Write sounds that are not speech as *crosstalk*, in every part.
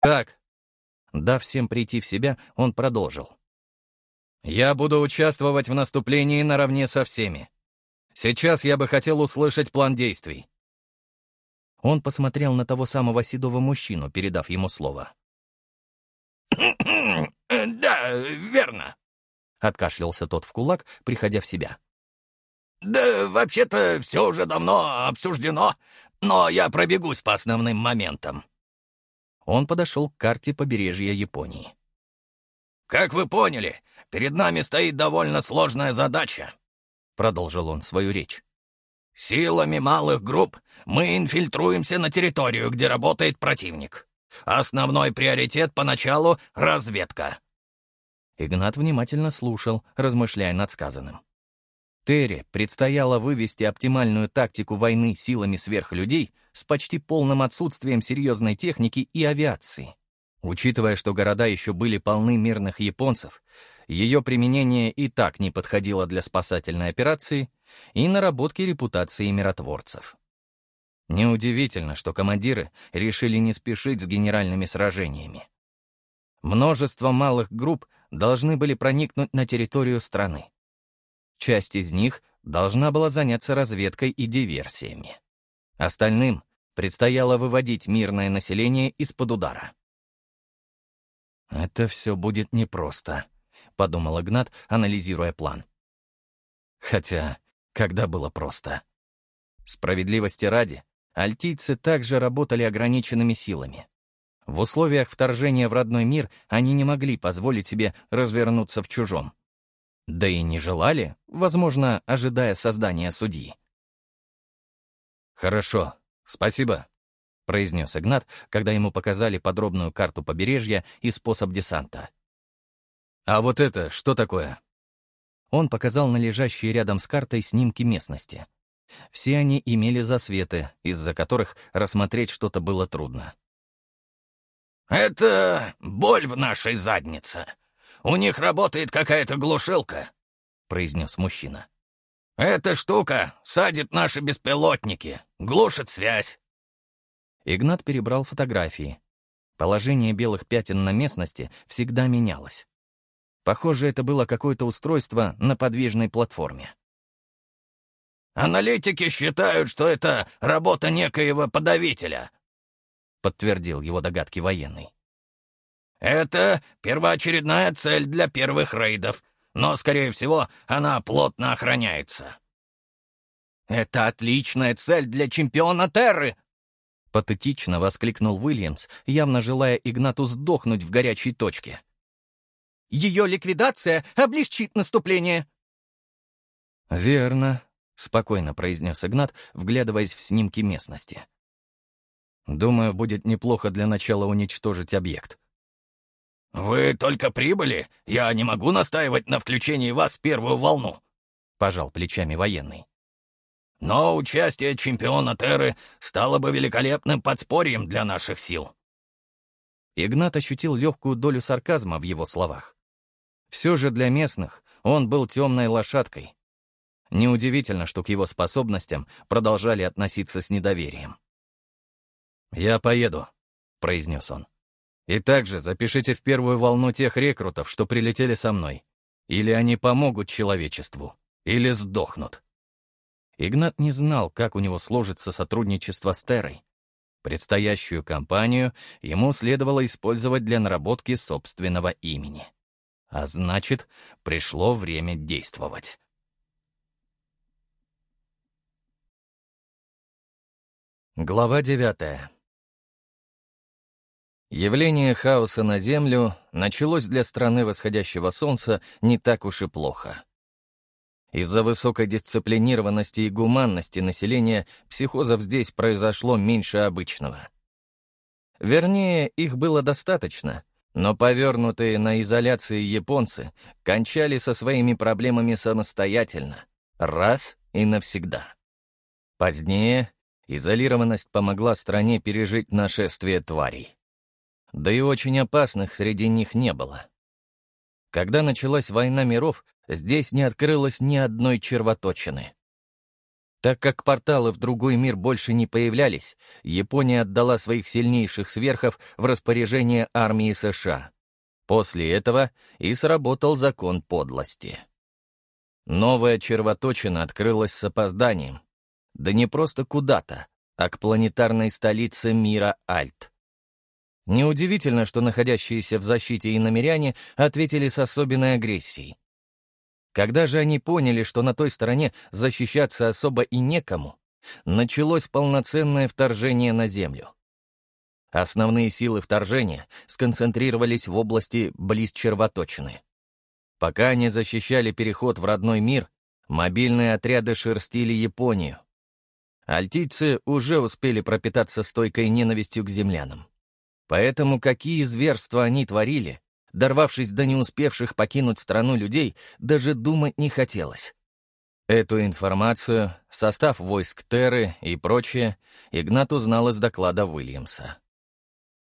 Так, дав всем прийти в себя, он продолжил. «Я буду участвовать в наступлении наравне со всеми. Сейчас я бы хотел услышать план действий». Он посмотрел на того самого седого мужчину, передав ему слово. *coughs* «Да, верно», — откашлялся тот в кулак, приходя в себя. «Да, вообще-то, все уже давно обсуждено, но я пробегусь по основным моментам». Он подошел к карте побережья Японии. «Как вы поняли, перед нами стоит довольно сложная задача», — продолжил он свою речь. «Силами малых групп мы инфильтруемся на территорию, где работает противник. Основной приоритет поначалу — разведка». Игнат внимательно слушал, размышляя над сказанным. Терри предстояло вывести оптимальную тактику войны силами сверхлюдей с почти полным отсутствием серьезной техники и авиации. Учитывая, что города еще были полны мирных японцев, ее применение и так не подходило для спасательной операции и наработки репутации миротворцев. Неудивительно, что командиры решили не спешить с генеральными сражениями. Множество малых групп должны были проникнуть на территорию страны. Часть из них должна была заняться разведкой и диверсиями. Остальным предстояло выводить мирное население из-под удара. «Это все будет непросто», — подумал Игнат, анализируя план. Хотя, когда было просто? Справедливости ради, альтийцы также работали ограниченными силами. В условиях вторжения в родной мир они не могли позволить себе развернуться в чужом. Да и не желали, возможно, ожидая создания судьи. «Хорошо, спасибо», — произнес Игнат, когда ему показали подробную карту побережья и способ десанта. «А вот это что такое?» Он показал на лежащие рядом с картой снимки местности. Все они имели засветы, из-за которых рассмотреть что-то было трудно. «Это боль в нашей заднице», у них работает какая-то глушилка», — произнес мужчина. «Эта штука садит наши беспилотники, глушит связь». Игнат перебрал фотографии. Положение белых пятен на местности всегда менялось. Похоже, это было какое-то устройство на подвижной платформе. «Аналитики считают, что это работа некоего подавителя», — подтвердил его догадки военный. Это первоочередная цель для первых рейдов, но, скорее всего, она плотно охраняется. «Это отличная цель для чемпиона Терры!» Патетично воскликнул Уильямс, явно желая Игнату сдохнуть в горячей точке. «Ее ликвидация облегчит наступление!» «Верно», — спокойно произнес Игнат, вглядываясь в снимки местности. «Думаю, будет неплохо для начала уничтожить объект. «Вы только прибыли? Я не могу настаивать на включении вас в первую волну», — пожал плечами военный. «Но участие чемпиона Терры стало бы великолепным подспорьем для наших сил». Игнат ощутил легкую долю сарказма в его словах. Все же для местных он был темной лошадкой. Неудивительно, что к его способностям продолжали относиться с недоверием. «Я поеду», — произнес он. И также запишите в первую волну тех рекрутов, что прилетели со мной. Или они помогут человечеству, или сдохнут. Игнат не знал, как у него сложится сотрудничество с Террой. Предстоящую кампанию ему следовало использовать для наработки собственного имени. А значит, пришло время действовать. Глава девятая. Явление хаоса на Землю началось для страны восходящего солнца не так уж и плохо. Из-за высокой дисциплинированности и гуманности населения психозов здесь произошло меньше обычного. Вернее, их было достаточно, но повернутые на изоляции японцы кончали со своими проблемами самостоятельно, раз и навсегда. Позднее изолированность помогла стране пережить нашествие тварей да и очень опасных среди них не было. Когда началась война миров, здесь не открылось ни одной червоточины. Так как порталы в другой мир больше не появлялись, Япония отдала своих сильнейших сверхов в распоряжение армии США. После этого и сработал закон подлости. Новая червоточина открылась с опозданием. Да не просто куда-то, а к планетарной столице мира Альт. Неудивительно, что находящиеся в защите иномеряне ответили с особенной агрессией. Когда же они поняли, что на той стороне защищаться особо и некому, началось полноценное вторжение на Землю. Основные силы вторжения сконцентрировались в области близ червоточины. Пока они защищали переход в родной мир, мобильные отряды шерстили Японию. Альтийцы уже успели пропитаться стойкой ненавистью к землянам. Поэтому какие зверства они творили, дорвавшись до не успевших покинуть страну людей, даже думать не хотелось. Эту информацию, состав войск Терры и прочее, Игнат узнал из доклада Уильямса.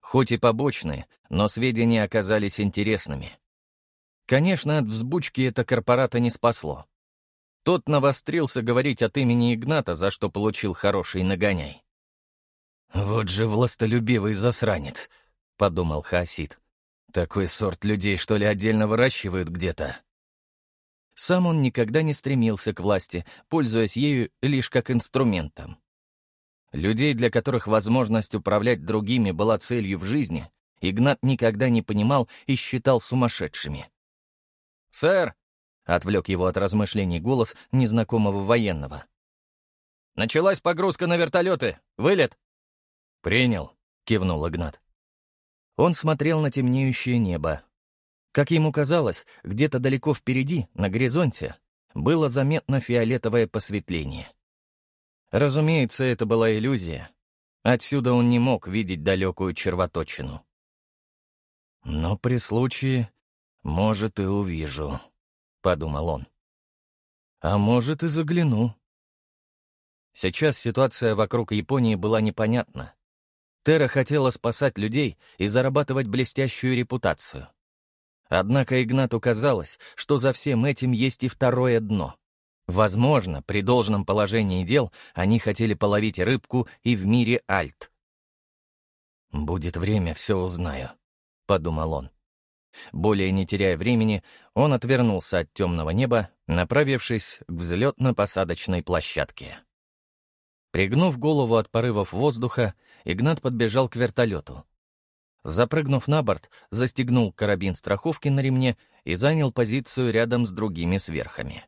Хоть и побочные, но сведения оказались интересными. Конечно, от взбучки это корпората не спасло. Тот навострился говорить от имени Игната, за что получил хороший нагоняй. «Вот же властолюбивый засранец», — подумал Хасид. Такой сорт людей, что ли, отдельно выращивают где-то? Сам он никогда не стремился к власти, пользуясь ею лишь как инструментом. Людей, для которых возможность управлять другими была целью в жизни, Игнат никогда не понимал и считал сумасшедшими. «Сэр!» — отвлек его от размышлений голос незнакомого военного. «Началась погрузка на вертолеты. Вылет!» «Принял», — кивнул Игнат. Он смотрел на темнеющее небо. Как ему казалось, где-то далеко впереди, на горизонте, было заметно фиолетовое посветление. Разумеется, это была иллюзия. Отсюда он не мог видеть далекую червоточину. «Но при случае, может, и увижу», — подумал он. «А может, и загляну». Сейчас ситуация вокруг Японии была непонятна. Тера хотела спасать людей и зарабатывать блестящую репутацию. Однако Игнату казалось, что за всем этим есть и второе дно. Возможно, при должном положении дел они хотели половить рыбку и в мире Альт. «Будет время, все узнаю», — подумал он. Более не теряя времени, он отвернулся от темного неба, направившись к взлетно-посадочной площадке. Пригнув голову от порывов воздуха, Игнат подбежал к вертолету. Запрыгнув на борт, застегнул карабин страховки на ремне и занял позицию рядом с другими сверхами.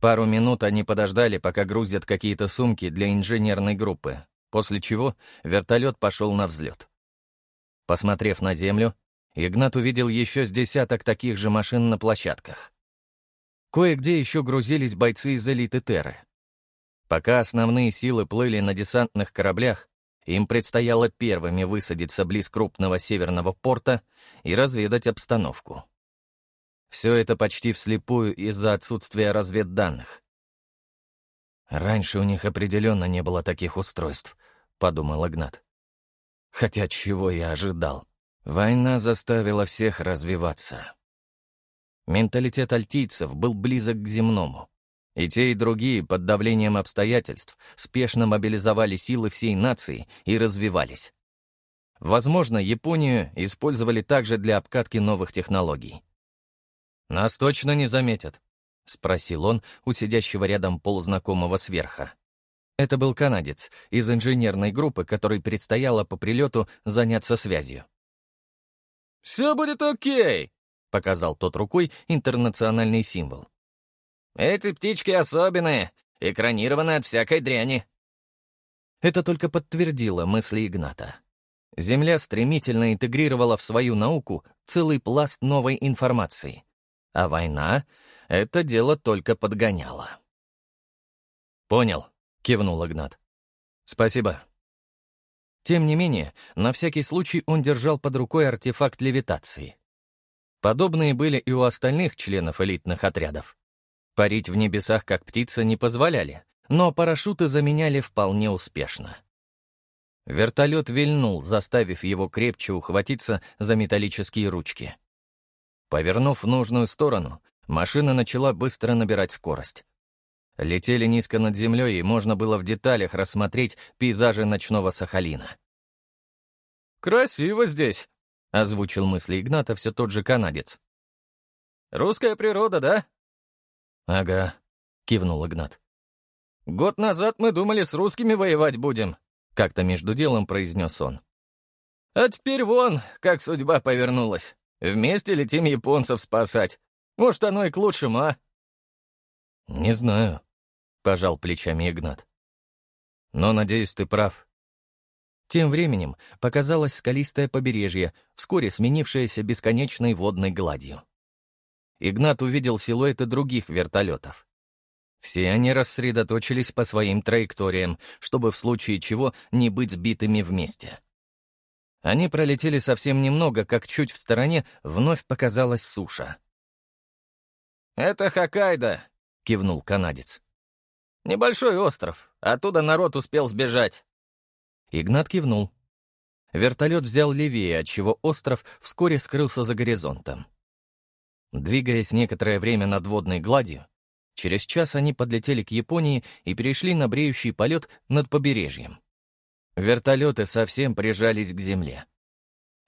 Пару минут они подождали, пока грузят какие-то сумки для инженерной группы, после чего вертолет пошел на взлет. Посмотрев на землю, Игнат увидел еще с десяток таких же машин на площадках. Кое-где еще грузились бойцы из элиты Терры. Пока основные силы плыли на десантных кораблях, им предстояло первыми высадиться близ крупного северного порта и разведать обстановку. Все это почти вслепую из-за отсутствия разведданных. «Раньше у них определенно не было таких устройств», — подумал Игнат. «Хотя чего я ожидал? Война заставила всех развиваться». Менталитет альтийцев был близок к земному. И те, и другие под давлением обстоятельств спешно мобилизовали силы всей нации и развивались. Возможно, Японию использовали также для обкатки новых технологий. «Нас точно не заметят?» — спросил он у сидящего рядом полузнакомого сверха. Это был канадец из инженерной группы, которой предстояло по прилету заняться связью. «Все будет окей!» — показал тот рукой интернациональный символ. Эти птички особенные, экранированы от всякой дряни». Это только подтвердило мысли Игната. Земля стремительно интегрировала в свою науку целый пласт новой информации, а война это дело только подгоняла. «Понял», — кивнул Игнат. «Спасибо». Тем не менее, на всякий случай он держал под рукой артефакт левитации. Подобные были и у остальных членов элитных отрядов. Парить в небесах, как птица, не позволяли, но парашюты заменяли вполне успешно. Вертолет вильнул, заставив его крепче ухватиться за металлические ручки. Повернув в нужную сторону, машина начала быстро набирать скорость. Летели низко над землей, и можно было в деталях рассмотреть пейзажи ночного Сахалина. «Красиво здесь», — озвучил мысли Игната все тот же канадец. «Русская природа, да?» «Ага», — кивнул Игнат. «Год назад мы думали, с русскими воевать будем», — как-то между делом произнес он. «А теперь вон, как судьба повернулась. Вместе летим японцев спасать. Может, оно и к лучшему, а?» «Не знаю», — пожал плечами Игнат. «Но, надеюсь, ты прав. Тем временем показалось скалистое побережье, вскоре сменившееся бесконечной водной гладью. Игнат увидел силуэты других вертолетов. Все они рассредоточились по своим траекториям, чтобы в случае чего не быть сбитыми вместе. Они пролетели совсем немного, как чуть в стороне вновь показалась суша. «Это Хоккайдо», — кивнул канадец. «Небольшой остров. Оттуда народ успел сбежать. Игнат кивнул. Вертолет взял левее, отчего остров вскоре скрылся за горизонтом. Двигаясь некоторое время над водной гладью, через час они подлетели к Японии и перешли на бреющий полет над побережьем. Вертолеты совсем прижались к земле.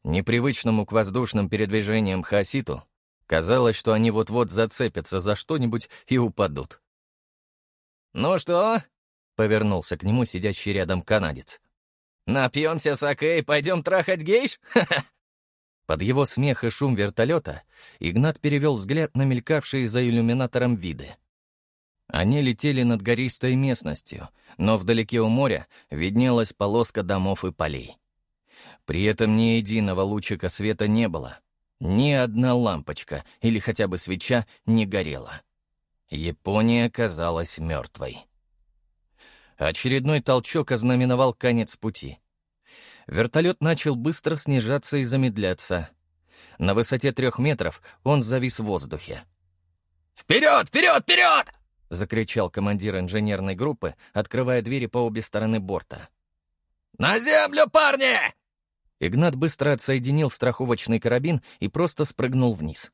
Непривычному к воздушным передвижениям Хаситу казалось, что они вот-вот зацепятся за что-нибудь и упадут. «Ну что?» — повернулся к нему сидящий рядом канадец. «Напьемся саке и пойдем трахать гейш? Под его смех и шум вертолета Игнат перевел взгляд на мелькавшие за иллюминатором виды. Они летели над гористой местностью, но вдалеке у моря виднелась полоска домов и полей. При этом ни единого лучика света не было. Ни одна лампочка или хотя бы свеча не горела. Япония казалась мертвой. Очередной толчок ознаменовал конец пути. Вертолет начал быстро снижаться и замедляться. На высоте трех метров он завис в воздухе. «Вперед! Вперед! Вперед!» — закричал командир инженерной группы, открывая двери по обе стороны борта. «На землю, парни!» Игнат быстро отсоединил страховочный карабин и просто спрыгнул вниз.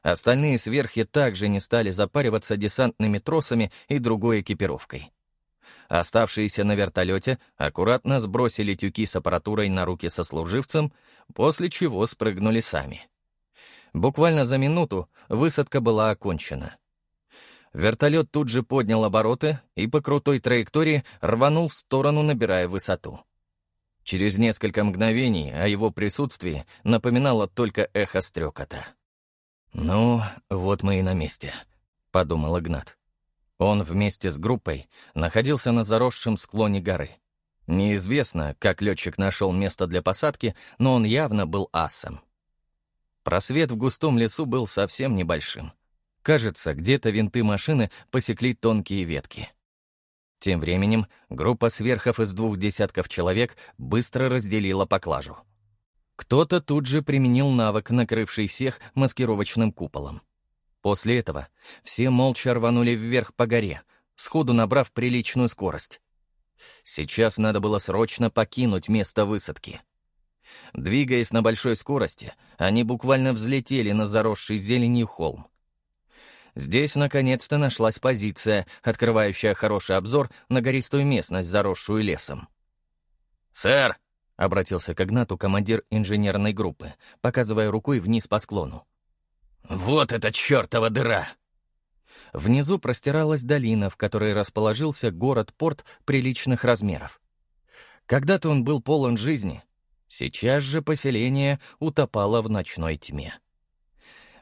Остальные сверхи также не стали запариваться десантными тросами и другой экипировкой. Оставшиеся на вертолете аккуратно сбросили тюки с аппаратурой на руки сослуживцам, после чего спрыгнули сами. Буквально за минуту высадка была окончена. Вертолет тут же поднял обороты и по крутой траектории рванул в сторону, набирая высоту. Через несколько мгновений о его присутствии напоминало только эхо стрекота. «Ну, вот мы и на месте», — подумал Игнат. Он вместе с группой находился на заросшем склоне горы. Неизвестно, как летчик нашел место для посадки, но он явно был асом. Просвет в густом лесу был совсем небольшим. Кажется, где-то винты машины посекли тонкие ветки. Тем временем группа сверхов из двух десятков человек быстро разделила поклажу. Кто-то тут же применил навык, накрывший всех маскировочным куполом. После этого все молча рванули вверх по горе, сходу набрав приличную скорость. Сейчас надо было срочно покинуть место высадки. Двигаясь на большой скорости, они буквально взлетели на заросший зеленью холм. Здесь наконец-то нашлась позиция, открывающая хороший обзор на гористую местность, заросшую лесом. «Сэр!» — обратился к Игнату командир инженерной группы, показывая рукой вниз по склону. «Вот эта чертова дыра!» Внизу простиралась долина, в которой расположился город-порт приличных размеров. Когда-то он был полон жизни, сейчас же поселение утопало в ночной тьме.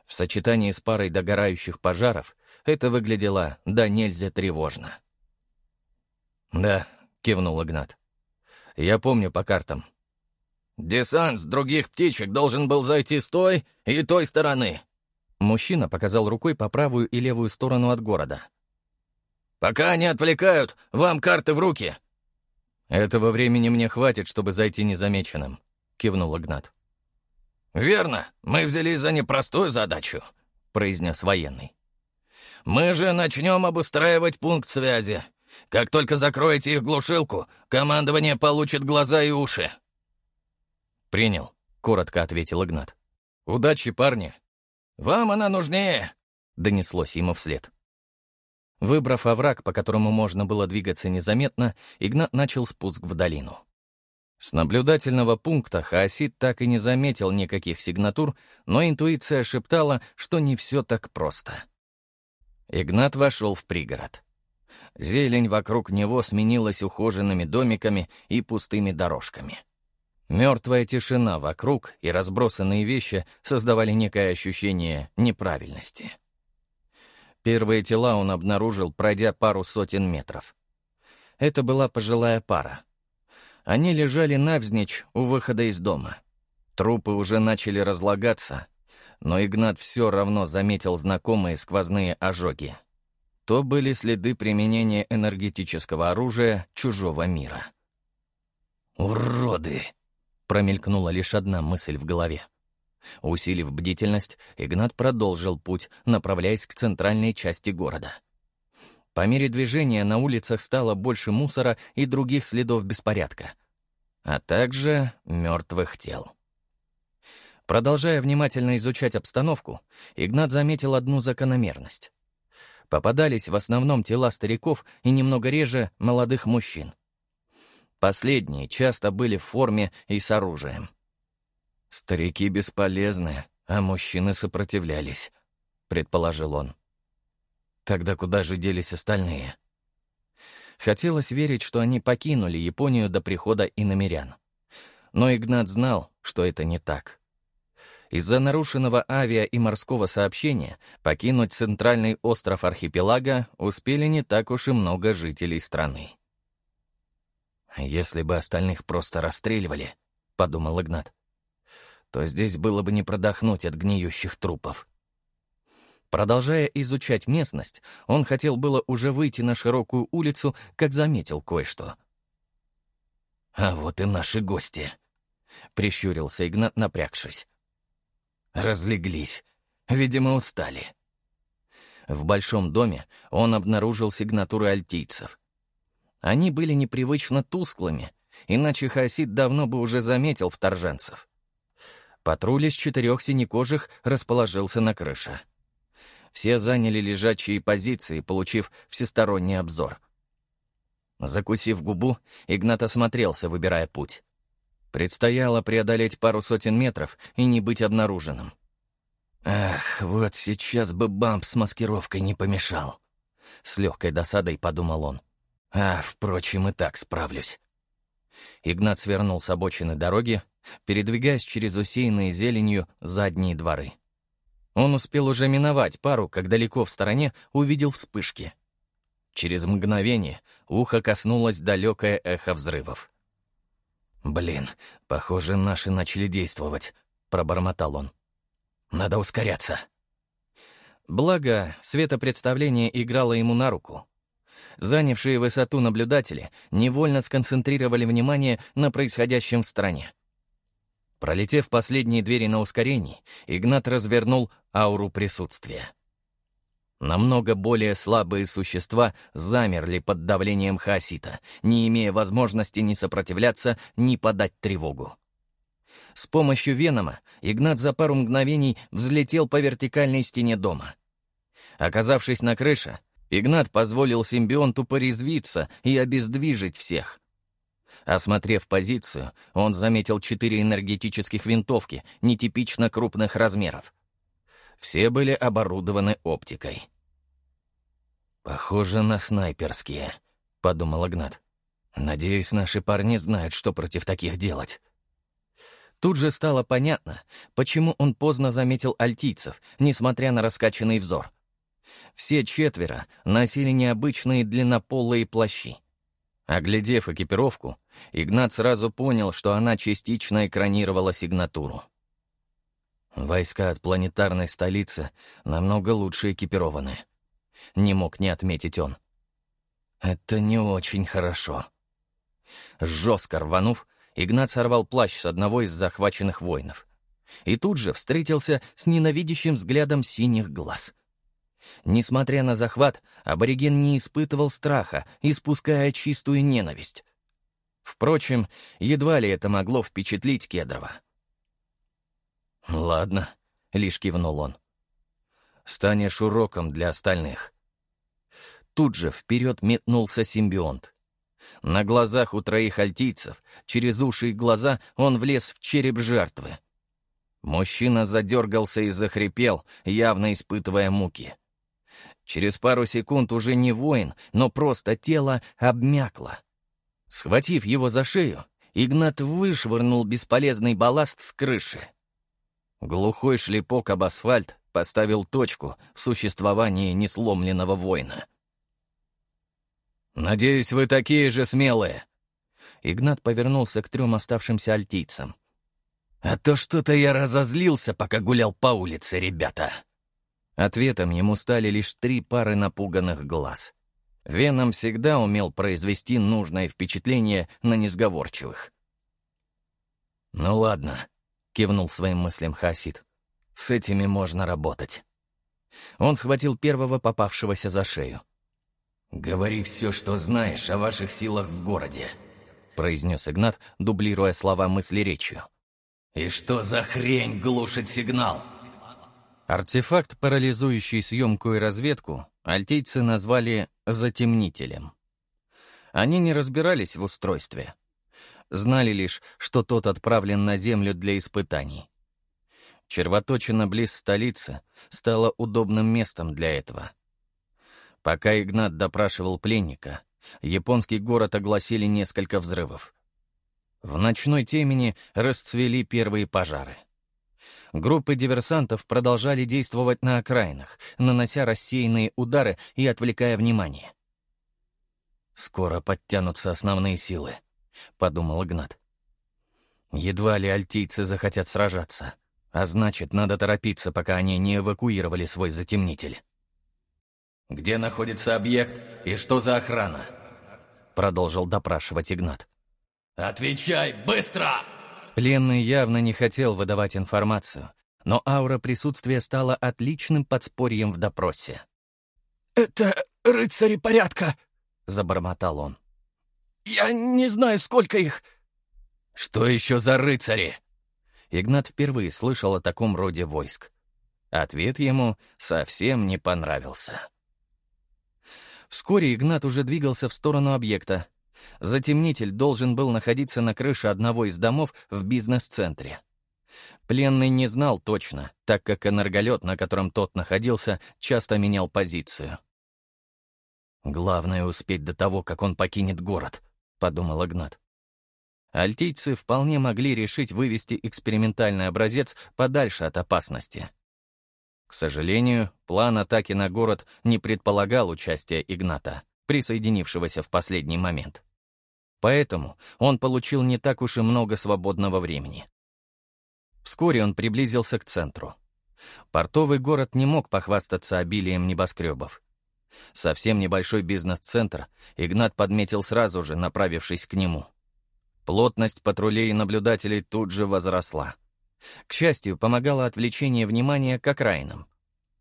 В сочетании с парой догорающих пожаров это выглядело да нельзя тревожно. «Да», — кивнул Игнат. «Я помню по картам». «Десант с других птичек должен был зайти с той и той стороны», Мужчина показал рукой по правую и левую сторону от города. «Пока они отвлекают, вам карты в руки!» «Этого времени мне хватит, чтобы зайти незамеченным», — кивнул Игнат. «Верно, мы взялись за непростую задачу», — произнес военный. «Мы же начнем обустраивать пункт связи. Как только закроете их глушилку, командование получит глаза и уши». «Принял», — коротко ответил Игнат. «Удачи, парни!» «Вам она нужнее!» — донеслось ему вслед. Выбрав овраг, по которому можно было двигаться незаметно, Игнат начал спуск в долину. С наблюдательного пункта Хаосид так и не заметил никаких сигнатур, но интуиция шептала, что не все так просто. Игнат вошел в пригород. Зелень вокруг него сменилась ухоженными домиками и пустыми дорожками. Мертвая тишина вокруг и разбросанные вещи создавали некое ощущение неправильности. Первые тела он обнаружил, пройдя пару сотен метров. Это была пожилая пара. Они лежали навзничь у выхода из дома. Трупы уже начали разлагаться, но Игнат все равно заметил знакомые сквозные ожоги. То были следы применения энергетического оружия чужого мира. «Уроды!» — промелькнула лишь одна мысль в голове. Усилив бдительность, Игнат продолжил путь, направляясь к центральной части города. По мере движения на улицах стало больше мусора и других следов беспорядка, а также мертвых тел. Продолжая внимательно изучать обстановку, Игнат заметил одну закономерность. Попадались в основном тела стариков и немного реже молодых мужчин. Последние часто были в форме и с оружием. «Старики бесполезны, а мужчины сопротивлялись», — предположил он. «Тогда куда же делись остальные?» Хотелось верить, что они покинули Японию до прихода иномерян. Но Игнат знал, что это не так. Из-за нарушенного авиа и морского сообщения покинуть центральный остров архипелага успели не так уж и много жителей страны. «Если бы остальных просто расстреливали», — подумал Игнат, то здесь было бы не продохнуть от гниющих трупов. Продолжая изучать местность, он хотел было уже выйти на широкую улицу, как заметил кое-что. «А вот и наши гости», — прищурился Игнат, напрягшись. «Разлеглись. Видимо, устали». В большом доме он обнаружил сигнатуры альтийцев. Они были непривычно тусклыми, иначе Хасид давно бы уже заметил вторженцев. Патруль из четырех синекожих расположился на крыше. Все заняли лежачие позиции, получив всесторонний обзор. Закусив губу, Игнат осмотрелся, выбирая путь. Предстояло преодолеть пару сотен метров и не быть обнаруженным. «Ах, вот сейчас бы бамп с маскировкой не помешал», — с легкой досадой подумал он. «А, впрочем, и так справлюсь». Игнат свернул с обочины дороги, передвигаясь через усеянные зеленью задние дворы. Он успел уже миновать пару, как далеко в стороне увидел вспышки. Через мгновение ухо коснулось далекое эхо взрывов. «Блин, похоже, наши начали действовать», — пробормотал он. «Надо ускоряться». Благо, светопредставление играло ему на руку. Занявшие высоту наблюдатели невольно сконцентрировали внимание на происходящем в стране. Пролетев последние двери на ускорении, Игнат развернул ауру присутствия. Намного более слабые существа замерли под давлением хаосита, не имея возможности ни сопротивляться, ни подать тревогу. С помощью Венома Игнат за пару мгновений взлетел по вертикальной стене дома. Оказавшись на крыше, Игнат позволил симбионту порезвиться и обездвижить всех. Осмотрев позицию, он заметил четыре энергетических винтовки нетипично крупных размеров. Все были оборудованы оптикой. «Похоже на снайперские», — подумал Игнат. «Надеюсь, наши парни знают, что против таких делать». Тут же стало понятно, почему он поздно заметил альтийцев, несмотря на раскачанный взор. Все четверо носили необычные длиннополые плащи. Оглядев экипировку, Игнат сразу понял, что она частично экранировала сигнатуру. Войска от планетарной столицы намного лучше экипированы. Не мог не отметить он. Это не очень хорошо. Жестко рванув, Игнат сорвал плащ с одного из захваченных воинов. И тут же встретился с ненавидящим взглядом синих глаз — Несмотря на захват, абориген не испытывал страха, испуская чистую ненависть. Впрочем, едва ли это могло впечатлить Кедрова. «Ладно», — лишь кивнул он. «Станешь уроком для остальных». тут же вперед метнулся симбионт. На глазах у троих альтийцев, через уши и глаза, он влез в череп жертвы. Мужчина задергался и захрипел, явно испытывая муки. Через пару секунд уже не воин, но просто тело обмякло. Схватив его за шею, Игнат вышвырнул бесполезный балласт с крыши. Глухой шлепок об асфальт поставил точку в существовании несломленного воина. «Надеюсь, вы такие же смелые!» Игнат повернулся к трем оставшимся альтийцам. «А то что-то я разозлился, пока гулял по улице, ребята!» Ответом ему стали лишь три пары напуганных глаз. Веном всегда умел произвести нужное впечатление на несговорчивых. «Ну ладно», — кивнул своим мыслям Хасид. «С этими можно работать». Он схватил первого попавшегося за шею. «Говори все, что знаешь о ваших силах в городе», — произнес Игнат, дублируя слова мысли речью. «И что за хрень глушит сигнал?» Артефакт, парализующий съемку и разведку, альтейцы назвали «затемнителем». Они не разбирались в устройстве. Знали лишь, что тот отправлен на Землю для испытаний. Червоточина близ столицы стала удобным местом для этого. Пока Игнат допрашивал пленника, японский город огласили несколько взрывов. В ночной темени расцвели первые пожары. Группы диверсантов продолжали действовать на окраинах, нанося рассеянные удары и отвлекая внимание. «Скоро подтянутся основные силы», — подумал Игнат. «Едва ли альтийцы захотят сражаться, а значит, надо торопиться, пока они не эвакуировали свой затемнитель». «Где находится объект и что за охрана?» — продолжил допрашивать Игнат. «Отвечай, быстро!» Пленный явно не хотел выдавать информацию, но аура присутствия стала отличным подспорьем в допросе. «Это рыцари порядка», — забормотал он. «Я не знаю, сколько их». «Что еще за рыцари?» Игнат впервые слышал о таком роде войск. Ответ ему совсем не понравился. Вскоре Игнат уже двигался в сторону объекта, Затемнитель должен был находиться на крыше одного из домов в бизнес-центре. Пленный не знал точно, так как энерголет, на котором тот находился, часто менял позицию. «Главное — успеть до того, как он покинет город», — подумал Игнат. Альтийцы вполне могли решить вывести экспериментальный образец подальше от опасности. К сожалению, план атаки на город не предполагал участия Игната, присоединившегося в последний момент. Поэтому он получил не так уж и много свободного времени. Вскоре он приблизился к центру. Портовый город не мог похвастаться обилием небоскребов. Совсем небольшой бизнес-центр Игнат подметил сразу же, направившись к нему. Плотность патрулей и наблюдателей тут же возросла. К счастью, помогало отвлечение внимания к окраинам.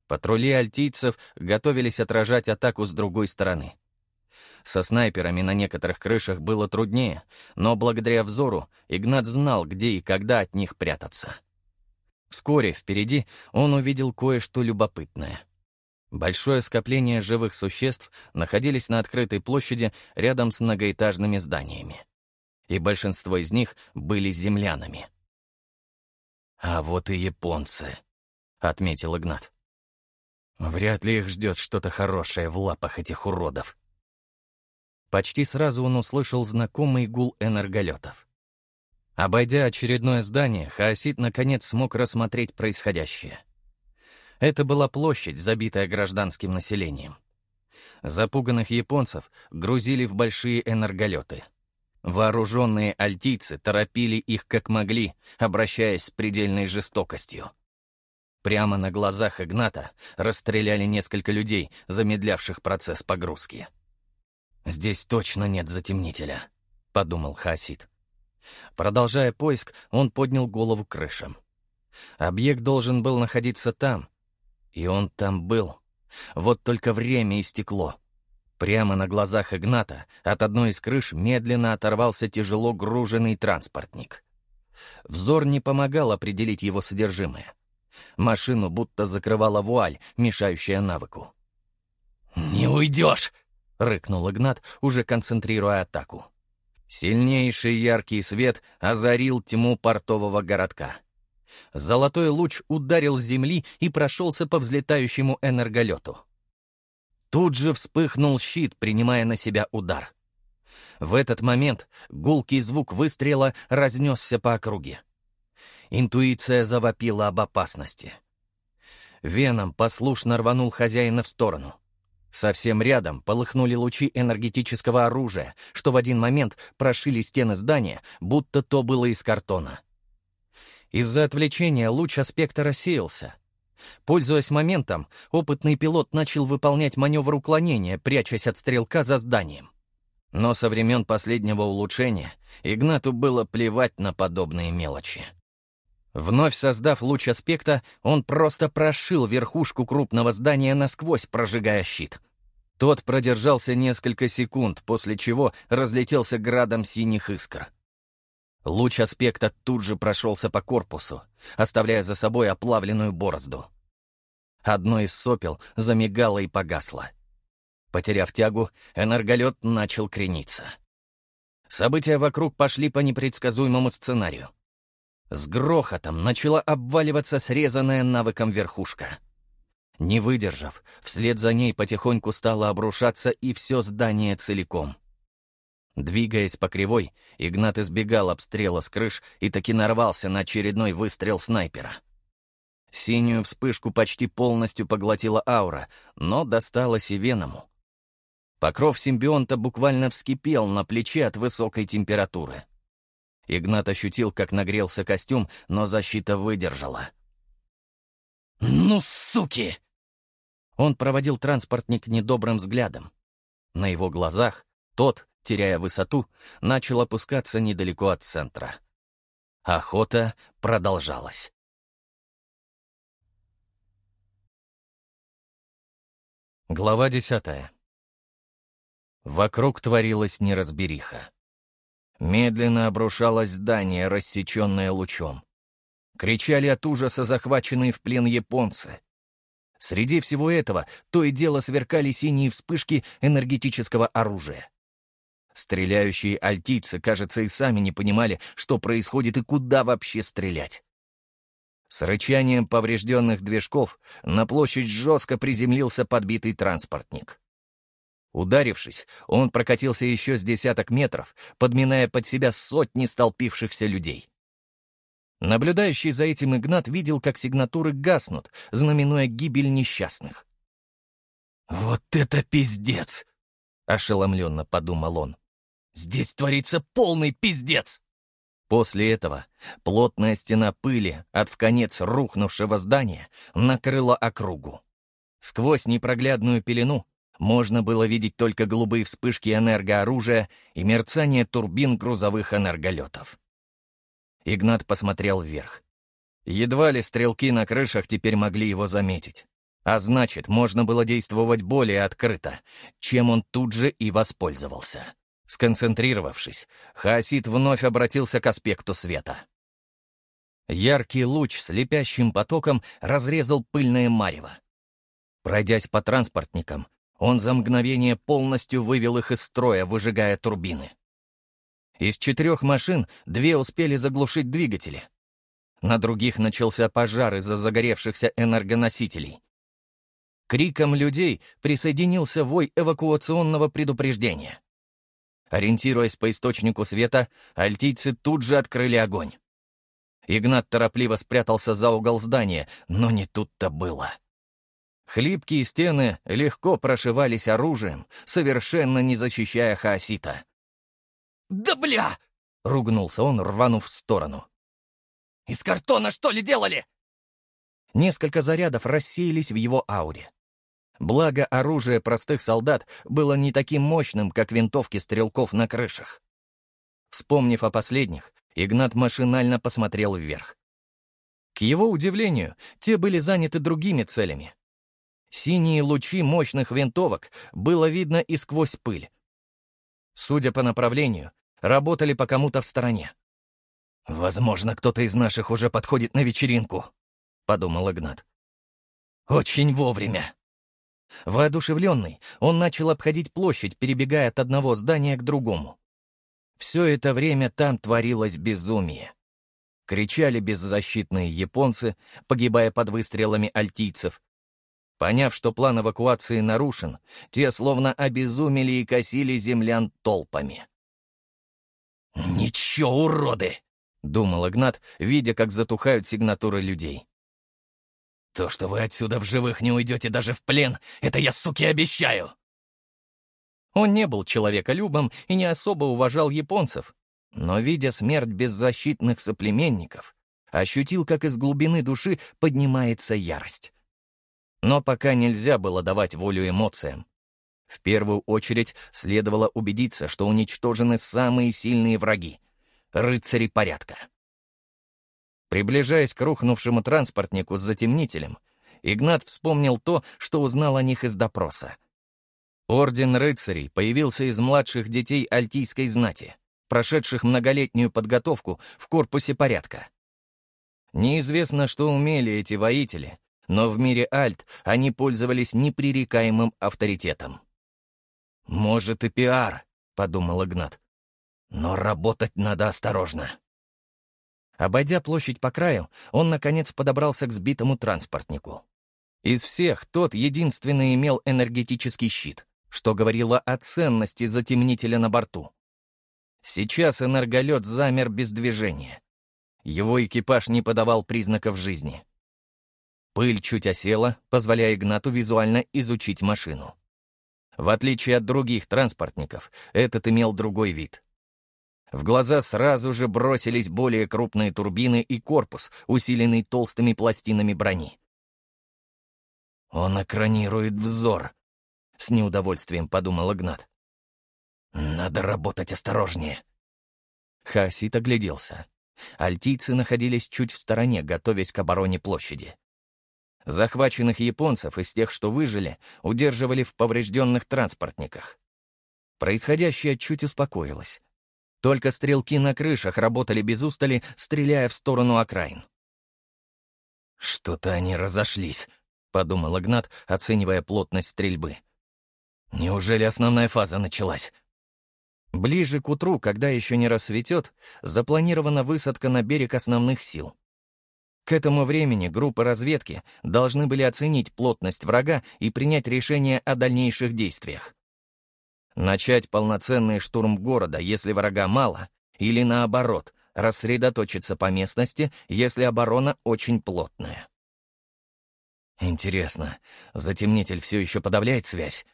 Патрули альтийцев готовились отражать атаку с другой стороны. Со снайперами на некоторых крышах было труднее, но благодаря взору Игнат знал, где и когда от них прятаться. Вскоре впереди он увидел кое-что любопытное. Большое скопление живых существ находились на открытой площади рядом с многоэтажными зданиями. И большинство из них были землянами. «А вот и японцы», — отметил Игнат. «Вряд ли их ждет что-то хорошее в лапах этих уродов». Почти сразу он услышал знакомый гул энерголетов. Обойдя очередное здание, Хаосид наконец смог рассмотреть происходящее. Это была площадь, забитая гражданским населением. Запуганных японцев грузили в большие энерголеты. Вооруженные альтийцы торопили их как могли, обращаясь с предельной жестокостью. Прямо на глазах Игната расстреляли несколько людей, замедлявших процесс погрузки. «Здесь точно нет затемнителя», — подумал Хасид. Продолжая поиск, он поднял голову к крышам. Объект должен был находиться там. И он там был. Вот только время истекло. Прямо на глазах Игната от одной из крыш медленно оторвался тяжело груженный транспортник. Взор не помогал определить его содержимое. Машину будто закрывала вуаль, мешающая навыку. «Не уйдешь!» — рыкнул Игнат, уже концентрируя атаку. Сильнейший яркий свет озарил тьму портового городка. Золотой луч ударил с земли и прошелся по взлетающему энерголету. Тут же вспыхнул щит, принимая на себя удар. В этот момент гулкий звук выстрела разнесся по округе. Интуиция завопила об опасности. Веном послушно рванул хозяина в сторону. Совсем рядом полыхнули лучи энергетического оружия, что в один момент прошили стены здания, будто то было из картона. Из-за отвлечения луч аспекта рассеялся. Пользуясь моментом, опытный пилот начал выполнять маневр уклонения, прячась от стрелка за зданием. Но со времен последнего улучшения Игнату было плевать на подобные мелочи. Вновь создав луч аспекта, он просто прошил верхушку крупного здания насквозь, прожигая щит. Тот продержался несколько секунд, после чего разлетелся градом синих искр. Луч аспекта тут же прошелся по корпусу, оставляя за собой оплавленную борозду. Одно из сопел замигало и погасло. Потеряв тягу, энерголет начал крениться. События вокруг пошли по непредсказуемому сценарию. С грохотом начала обваливаться срезанная навыком верхушка. Не выдержав, вслед за ней потихоньку стало обрушаться и все здание целиком. Двигаясь по кривой, Игнат избегал обстрела с крыш и таки нарвался на очередной выстрел снайпера. Синюю вспышку почти полностью поглотила аура, но досталась и Веному. Покров симбионта буквально вскипел на плече от высокой температуры. Игнат ощутил, как нагрелся костюм, но защита выдержала. «Ну, суки!» Он проводил транспортник недобрым взглядом. На его глазах тот, теряя высоту, начал опускаться недалеко от центра. Охота продолжалась. Глава десятая. Вокруг творилась неразбериха. Медленно обрушалось здание, рассеченное лучом. Кричали от ужаса захваченные в плен японцы. Среди всего этого то и дело сверкали синие вспышки энергетического оружия. Стреляющие альтийцы, кажется, и сами не понимали, что происходит и куда вообще стрелять. С рычанием поврежденных движков на площадь жестко приземлился подбитый транспортник. Ударившись, он прокатился еще с десяток метров, подминая под себя сотни столпившихся людей. Наблюдающий за этим Игнат видел, как сигнатуры гаснут, знаменуя гибель несчастных. «Вот это пиздец!» — ошеломленно подумал он. «Здесь творится полный пиздец!» После этого плотная стена пыли от вконец рухнувшего здания накрыла округу. Сквозь непроглядную пелену можно было видеть только голубые вспышки энергооружия и мерцание турбин грузовых энерголетов. Игнат посмотрел вверх. Едва ли стрелки на крышах теперь могли его заметить. А значит, можно было действовать более открыто, чем он тут же и воспользовался. Сконцентрировавшись, Хаосит вновь обратился к аспекту света. Яркий луч с лепящим потоком разрезал пыльное марево. Пройдясь по транспортникам, он за мгновение полностью вывел их из строя, выжигая турбины. Из четырех машин две успели заглушить двигатели. На других начался пожар из-за загоревшихся энергоносителей. Криком людей присоединился вой эвакуационного предупреждения. Ориентируясь по источнику света, альтийцы тут же открыли огонь. Игнат торопливо спрятался за угол здания, но не тут-то было. Хлипкие стены легко прошивались оружием, совершенно не защищая Хаосита. «Да бля!» — ругнулся он, рванув в сторону. «Из картона что ли делали?» Несколько зарядов рассеялись в его ауре. Благо, оружие простых солдат было не таким мощным, как винтовки стрелков на крышах. Вспомнив о последних, Игнат машинально посмотрел вверх. К его удивлению, те были заняты другими целями. Синие лучи мощных винтовок было видно и сквозь пыль. Судя по направлению, работали по кому-то в стороне. «Возможно, кто-то из наших уже подходит на вечеринку», — подумал Игнат. «Очень вовремя». Воодушевленный, он начал обходить площадь, перебегая от одного здания к другому. Все это время там творилось безумие. Кричали беззащитные японцы, погибая под выстрелами альтийцев. Поняв, что план эвакуации нарушен, те словно обезумели и косили землян толпами. «Ничего, уроды!» — думал Игнат, видя, как затухают сигнатуры людей. «То, что вы отсюда в живых не уйдете даже в плен, это я, суки, обещаю!» Он не был человеколюбом и не особо уважал японцев, но, видя смерть беззащитных соплеменников, ощутил, как из глубины души поднимается ярость. Но пока нельзя было давать волю эмоциям. В первую очередь следовало убедиться, что уничтожены самые сильные враги — рыцари порядка. Приближаясь к рухнувшему транспортнику с затемнителем, Игнат вспомнил то, что узнал о них из допроса. Орден рыцарей появился из младших детей альтийской знати, прошедших многолетнюю подготовку в корпусе порядка. Неизвестно, что умели эти воители, но в мире альт они пользовались непререкаемым авторитетом. «Может, и пиар», — подумал Игнат. «Но работать надо осторожно». Обойдя площадь по краю, он, наконец, подобрался к сбитому транспортнику. Из всех тот единственный имел энергетический щит, что говорило о ценности затемнителя на борту. Сейчас энерголет замер без движения. Его экипаж не подавал признаков жизни. Пыль чуть осела, позволяя Игнату визуально изучить машину. В отличие от других транспортников, этот имел другой вид. В глаза сразу же бросились более крупные турбины и корпус, усиленный толстыми пластинами брони. «Он экранирует взор», с неудовольствием подумал Игнат. «Надо работать осторожнее». Хасит огляделся. Альтийцы находились чуть в стороне, готовясь к обороне площади. Захваченных японцев из тех, что выжили, удерживали в поврежденных транспортниках. Происходящее чуть успокоилось. Только стрелки на крышах работали без устали, стреляя в сторону окраин. «Что-то они разошлись», — подумал Игнат, оценивая плотность стрельбы. Неужели основная фаза началась? Ближе к утру, когда еще не рассветет, запланирована высадка на берег основных сил. К этому времени группы разведки должны были оценить плотность врага и принять решение о дальнейших действиях. Начать полноценный штурм города, если врага мало, или наоборот, рассредоточиться по местности, если оборона очень плотная. Интересно, затемнитель все еще подавляет связь?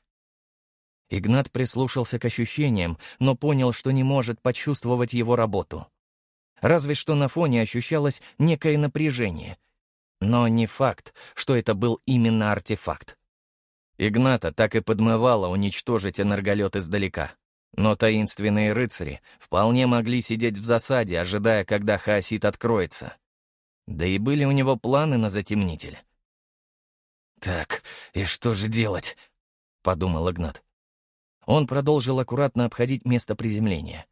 Игнат прислушался к ощущениям, но понял, что не может почувствовать его работу. Разве что на фоне ощущалось некое напряжение. Но не факт, что это был именно артефакт. Игната так и подмывало уничтожить энерголет издалека. Но таинственные рыцари вполне могли сидеть в засаде, ожидая, когда хаосит откроется. Да и были у него планы на затемнитель. «Так, и что же делать?» — подумал Игнат. Он продолжил аккуратно обходить место приземления.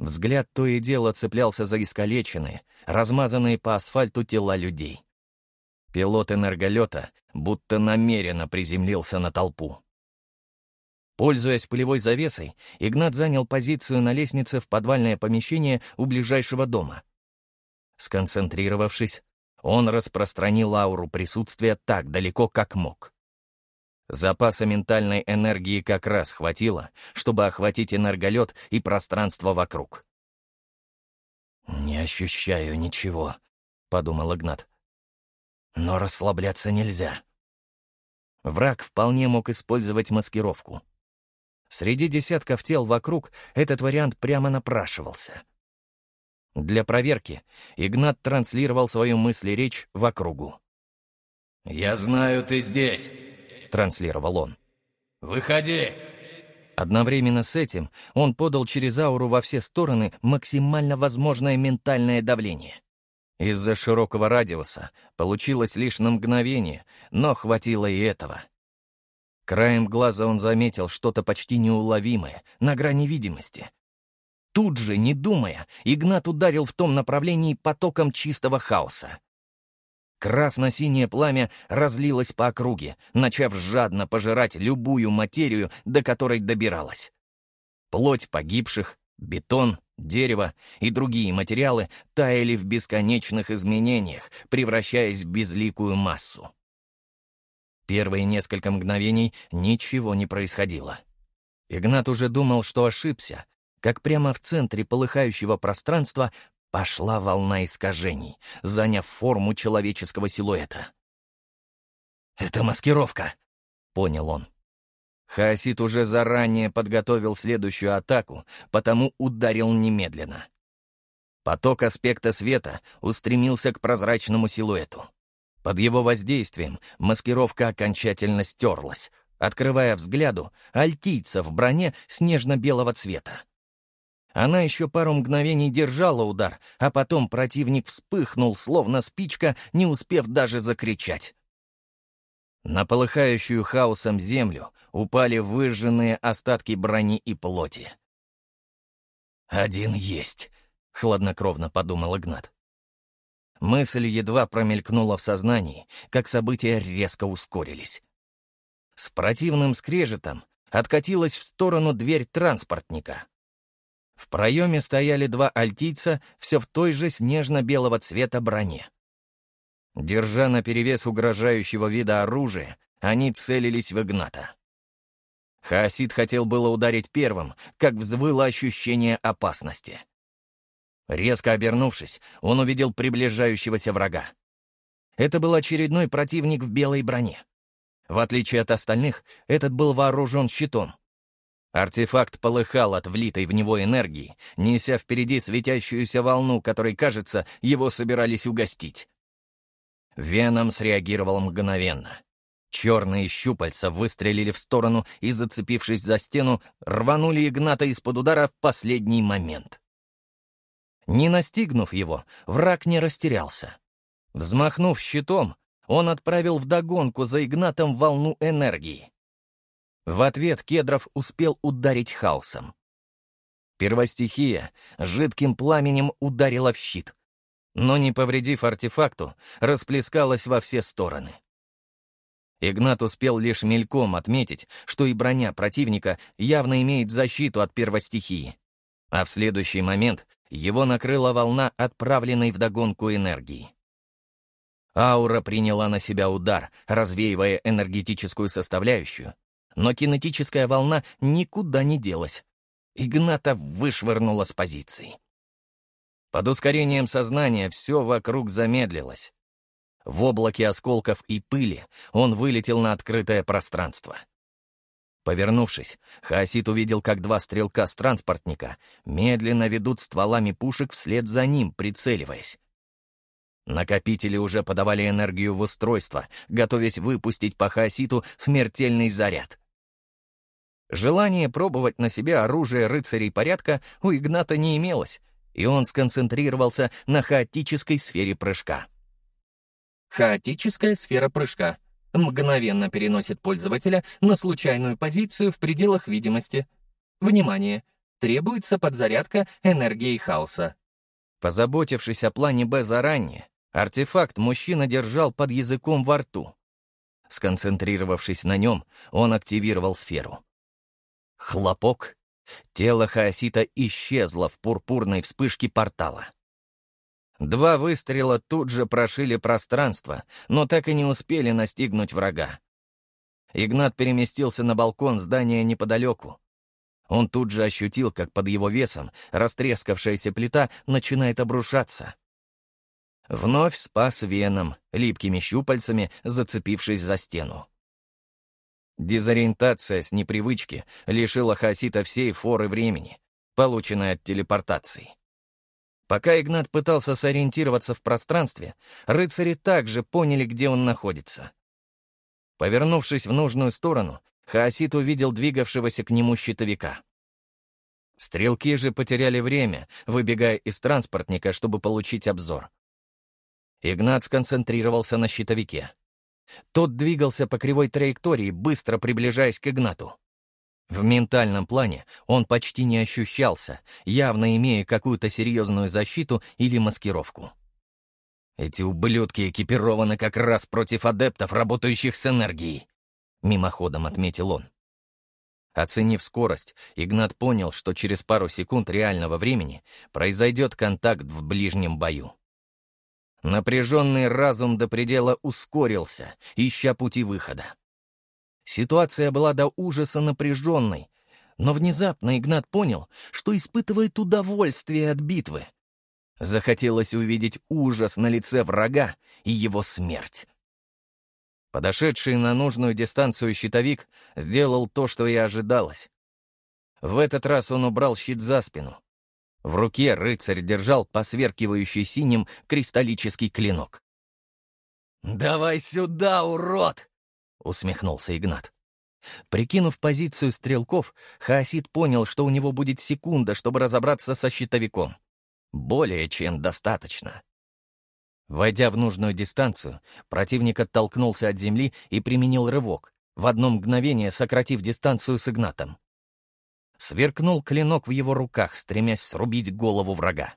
Взгляд то и дело цеплялся за искалеченные, размазанные по асфальту тела людей. Пилот энерголета будто намеренно приземлился на толпу. Пользуясь пылевой завесой, Игнат занял позицию на лестнице в подвальное помещение у ближайшего дома. Сконцентрировавшись, он распространил ауру присутствия так далеко, как мог. Запаса ментальной энергии как раз хватило, чтобы охватить энерголет и пространство вокруг. «Не ощущаю ничего», — подумал Игнат. «Но расслабляться нельзя». Враг вполне мог использовать маскировку. Среди десятков тел вокруг этот вариант прямо напрашивался. Для проверки Игнат транслировал свою мысли-речь в округу. «Я знаю, ты здесь!» Транслировал он. «Выходи!» Одновременно с этим он подал через ауру во все стороны максимально возможное ментальное давление. Из-за широкого радиуса получилось лишь на мгновение, но хватило и этого. Краем глаза он заметил что-то почти неуловимое, на грани видимости. Тут же, не думая, Игнат ударил в том направлении потоком чистого хаоса. Красно-синее пламя разлилось по округе, начав жадно пожирать любую материю, до которой добиралось. Плоть погибших, бетон, дерево и другие материалы таяли в бесконечных изменениях, превращаясь в безликую массу. Первые несколько мгновений ничего не происходило. Игнат уже думал, что ошибся, как прямо в центре полыхающего пространства Пошла волна искажений, заняв форму человеческого силуэта. «Это маскировка», — понял он. Хаосит уже заранее подготовил следующую атаку, потому ударил немедленно. Поток аспекта света устремился к прозрачному силуэту. Под его воздействием маскировка окончательно стерлась, открывая взгляду альтийца в броне снежно-белого цвета. Она еще пару мгновений держала удар, а потом противник вспыхнул, словно спичка, не успев даже закричать. На полыхающую хаосом землю упали выжженные остатки брони и плоти. «Один есть», — хладнокровно подумал Игнат. Мысль едва промелькнула в сознании, как события резко ускорились. С противным скрежетом откатилась в сторону дверь транспортника. В проеме стояли два альтийца, все в той же снежно-белого цвета броне. Держа наперевес угрожающего вида оружия, они целились в Игната. Хаосид хотел было ударить первым, как взвыло ощущение опасности. Резко обернувшись, он увидел приближающегося врага. Это был очередной противник в белой броне. В отличие от остальных, этот был вооружен щитом, Артефакт полыхал от влитой в него энергии, неся впереди светящуюся волну, которой, кажется, его собирались угостить. Веном среагировал мгновенно. Черные щупальца выстрелили в сторону и, зацепившись за стену, рванули Игната из-под удара в последний момент. Не настигнув его, враг не растерялся. Взмахнув щитом, он отправил вдогонку за Игнатом волну энергии. В ответ Кедров успел ударить хаосом. Первостихия жидким пламенем ударила в щит, но, не повредив артефакту, расплескалась во все стороны. Игнат успел лишь мельком отметить, что и броня противника явно имеет защиту от первостихии, а в следующий момент его накрыла волна отправленной вдогонку энергии. Аура приняла на себя удар, развеивая энергетическую составляющую, но кинетическая волна никуда не делась. Игната вышвырнула с позиции. Под ускорением сознания все вокруг замедлилось. В облаке осколков и пыли он вылетел на открытое пространство. Повернувшись, Хаосит увидел, как два стрелка с транспортника медленно ведут стволами пушек вслед за ним, прицеливаясь. Накопители уже подавали энергию в устройство, готовясь выпустить по Хаоситу смертельный заряд. Желание пробовать на себе оружие рыцарей порядка у Игната не имелось, и он сконцентрировался на хаотической сфере прыжка. Хаотическая сфера прыжка мгновенно переносит пользователя на случайную позицию в пределах видимости. Внимание! Требуется подзарядка энергии хаоса. Позаботившись о плане Б заранее, артефакт мужчина держал под языком во рту. Сконцентрировавшись на нем, он активировал сферу. Хлопок. Тело Хаосита исчезло в пурпурной вспышке портала. Два выстрела тут же прошили пространство, но так и не успели настигнуть врага. Игнат переместился на балкон здания неподалеку. Он тут же ощутил, как под его весом растрескавшаяся плита начинает обрушаться. Вновь спас веном, липкими щупальцами зацепившись за стену. Дезориентация с непривычки лишила Хасита всей форы времени, полученной от телепортации. Пока Игнат пытался сориентироваться в пространстве, рыцари также поняли, где он находится. Повернувшись в нужную сторону, Хаосит увидел двигавшегося к нему щитовика. Стрелки же потеряли время, выбегая из транспортника, чтобы получить обзор. Игнат сконцентрировался на щитовике. Тот двигался по кривой траектории, быстро приближаясь к Игнату. В ментальном плане он почти не ощущался, явно имея какую-то серьезную защиту или маскировку. Эти ублюдки экипированы как раз против адептов, работающих с энергией», — мимоходом отметил он. Оценив скорость, Игнат понял, что через пару секунд реального времени произойдет контакт в ближнем бою. Напряженный разум до предела ускорился, ища пути выхода. Ситуация была до ужаса напряженной, но внезапно Игнат понял, что испытывает удовольствие от битвы. Захотелось увидеть ужас на лице врага и его смерть. Подошедший на нужную дистанцию щитовик сделал то, что и ожидалось. В этот раз он убрал щит за спину. В руке рыцарь держал посверкивающий синим кристаллический клинок. «Давай сюда, урод!» — усмехнулся Игнат. Прикинув позицию стрелков, Хаосид понял, что у него будет секунда, чтобы разобраться со щитовиком. Более чем достаточно. Войдя в нужную дистанцию, противник оттолкнулся от земли и применил рывок, в одно мгновение сократив дистанцию с Игнатом. Сверкнул клинок в его руках, стремясь срубить голову врага.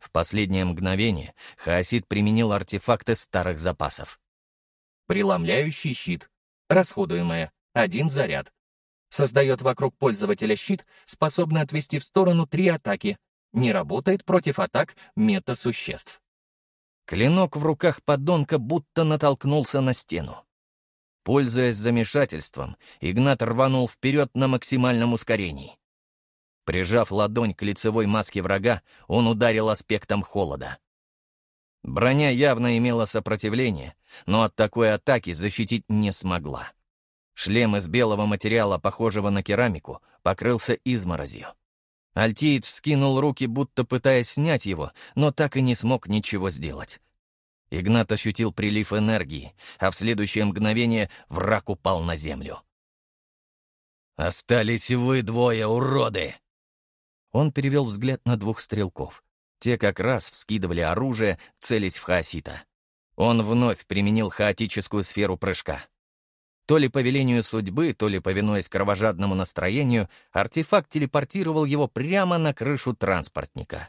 В последнее мгновение Хаосид применил артефакты старых запасов. Преломляющий щит. Расходуемое. Один заряд. Создает вокруг пользователя щит, способный отвести в сторону три атаки. Не работает против атак мета-существ. Клинок в руках подонка будто натолкнулся на стену. Пользуясь замешательством, Игнат рванул вперед на максимальном ускорении. Прижав ладонь к лицевой маске врага, он ударил аспектом холода. Броня явно имела сопротивление, но от такой атаки защитить не смогла. Шлем из белого материала, похожего на керамику, покрылся изморозью. Альтиид вскинул руки, будто пытаясь снять его, но так и не смог ничего сделать. Игнат ощутил прилив энергии, а в следующее мгновение враг упал на землю. «Остались вы двое, уроды!» Он перевел взгляд на двух стрелков. Те как раз вскидывали оружие, целясь в Хаосита. Он вновь применил хаотическую сферу прыжка. То ли по велению судьбы, то ли повинуясь кровожадному настроению, артефакт телепортировал его прямо на крышу транспортника.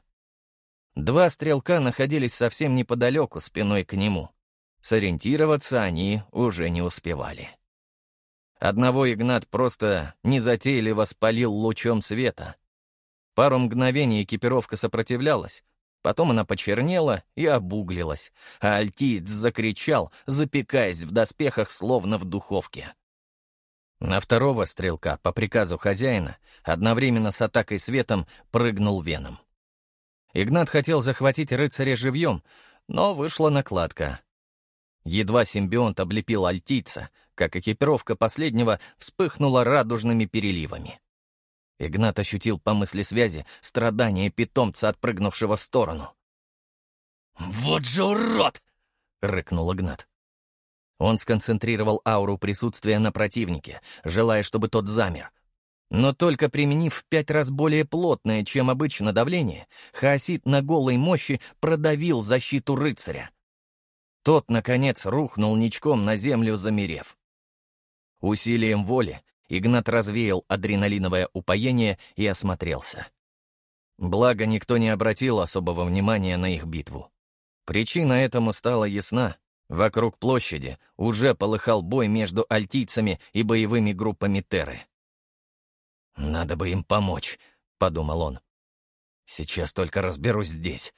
Два стрелка находились совсем неподалеку, спиной к нему. Сориентироваться они уже не успевали. Одного Игнат просто незатейливо спалил лучом света. Пару мгновений экипировка сопротивлялась, Потом она почернела и обуглилась, а альтиец закричал, запекаясь в доспехах, словно в духовке. На второго стрелка, по приказу хозяина, одновременно с атакой светом прыгнул веном. Игнат хотел захватить рыцаря живьем, но вышла накладка. Едва симбионт облепил альтийца, как экипировка последнего вспыхнула радужными переливами. Игнат ощутил по мысли связи страдания питомца, отпрыгнувшего в сторону. «Вот же урод!» — рыкнул Игнат. Он сконцентрировал ауру присутствия на противнике, желая, чтобы тот замер. Но только применив в пять раз более плотное, чем обычно давление, Хаосит на голой мощи продавил защиту рыцаря. Тот, наконец, рухнул ничком на землю, замерев. Усилием воли Игнат развеял адреналиновое упоение и осмотрелся. Благо, никто не обратил особого внимания на их битву. Причина этому стала ясна. Вокруг площади уже полыхал бой между альтийцами и боевыми группами Терры. «Надо бы им помочь», — подумал он. «Сейчас только разберусь здесь».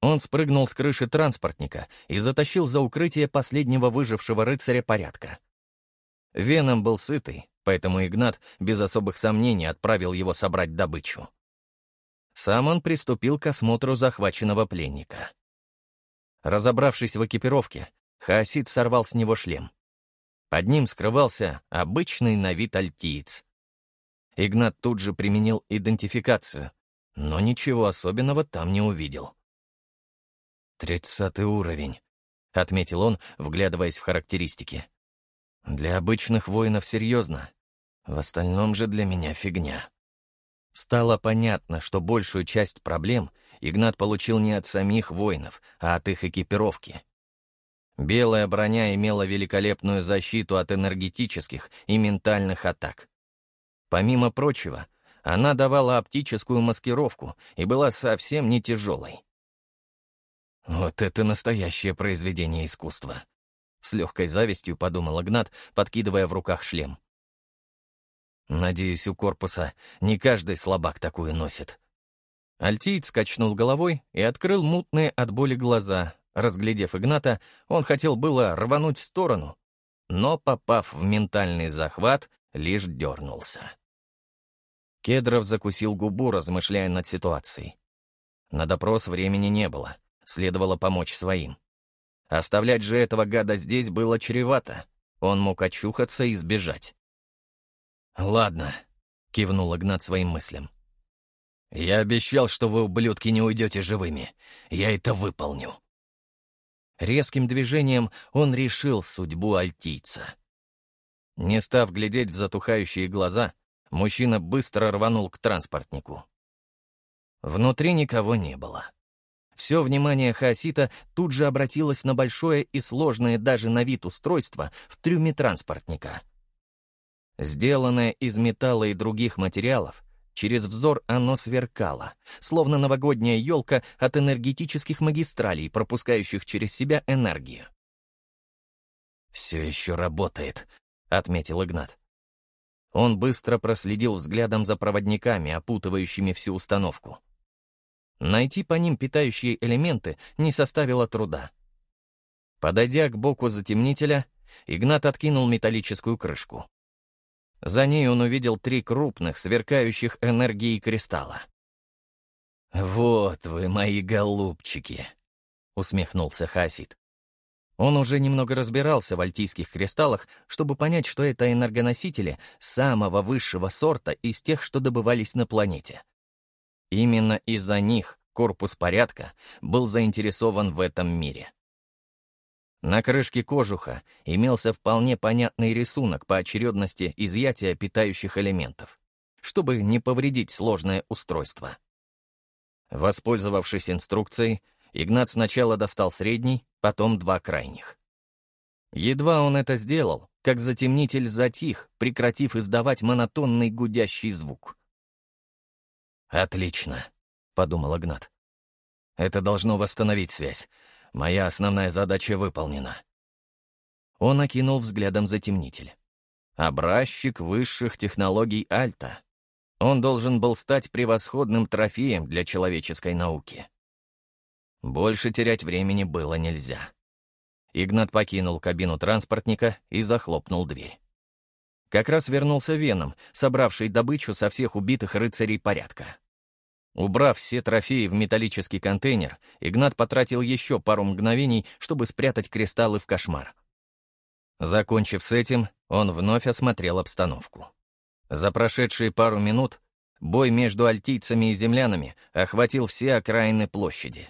Он спрыгнул с крыши транспортника и затащил за укрытие последнего выжившего рыцаря порядка. Веном был сытый, поэтому Игнат без особых сомнений отправил его собрать добычу. Сам он приступил к осмотру захваченного пленника. Разобравшись в экипировке, Хаосид сорвал с него шлем. Под ним скрывался обычный на вид альтиец. Игнат тут же применил идентификацию, но ничего особенного там не увидел. «Тридцатый уровень», — отметил он, вглядываясь в характеристики. «Для обычных воинов серьезно, в остальном же для меня фигня. Стало понятно, что большую часть проблем Игнат получил не от самих воинов, а от их экипировки. Белая броня имела великолепную защиту от энергетических и ментальных атак. Помимо прочего, она давала оптическую маскировку и была совсем не тяжелой. Вот это настоящее произведение искусства. С легкой завистью подумал Игнат, подкидывая в руках шлем. Надеюсь, у корпуса не каждый слабак такую носит. Альтиец качнул головой и открыл мутные от боли глаза. Разглядев Игната, он хотел было рвануть в сторону, но, попав в ментальный захват, лишь дернулся. Кедров закусил губу, размышляя над ситуацией. На допрос времени не было, следовало помочь своим. Оставлять же этого гада здесь было чревато. Он мог очухаться и сбежать. «Ладно», — кивнул Игнат своим мыслям. «Я обещал, что вы, ублюдки, не уйдете живыми. Я это выполню». Резким движением он решил судьбу альтийца. Не став глядеть в затухающие глаза, мужчина быстро рванул к транспортнику. Внутри никого не было. Все внимание Хаосита тут же обратилось на большое и сложное даже на вид устройство в трюме транспортника. Сделанное из металла и других материалов, через взор оно сверкало, словно новогодняя елка от энергетических магистралей, пропускающих через себя энергию. «Все еще работает», — отметил Игнат. Он быстро проследил взглядом за проводниками, опутывающими всю установку. Найти по ним питающие элементы не составило труда. Подойдя к боку затемнителя, Игнат откинул металлическую крышку. За ней он увидел три крупных, сверкающих энергии кристалла. «Вот вы, мои голубчики!» — усмехнулся Хасид. Он уже немного разбирался в альтийских кристаллах, чтобы понять, что это энергоносители самого высшего сорта из тех, что добывались на планете. Именно из-за них корпус порядка был заинтересован в этом мире. На крышке кожуха имелся вполне понятный рисунок по очередности изъятия питающих элементов, чтобы не повредить сложное устройство. Воспользовавшись инструкцией, Игнат сначала достал средний, потом два крайних. Едва он это сделал, как затемнитель затих, прекратив издавать монотонный гудящий звук. «Отлично», — подумал Игнат. «Это должно восстановить связь. Моя основная задача выполнена». Он окинул взглядом затемнитель. Образчик высших технологий Альта. Он должен был стать превосходным трофеем для человеческой науки. Больше терять времени было нельзя. Игнат покинул кабину транспортника и захлопнул дверь. Как раз вернулся Веном, собравший добычу со всех убитых рыцарей порядка. Убрав все трофеи в металлический контейнер, Игнат потратил еще пару мгновений, чтобы спрятать кристаллы в кошмар. Закончив с этим, он вновь осмотрел обстановку. За прошедшие пару минут бой между альтийцами и землянами охватил все окраины площади.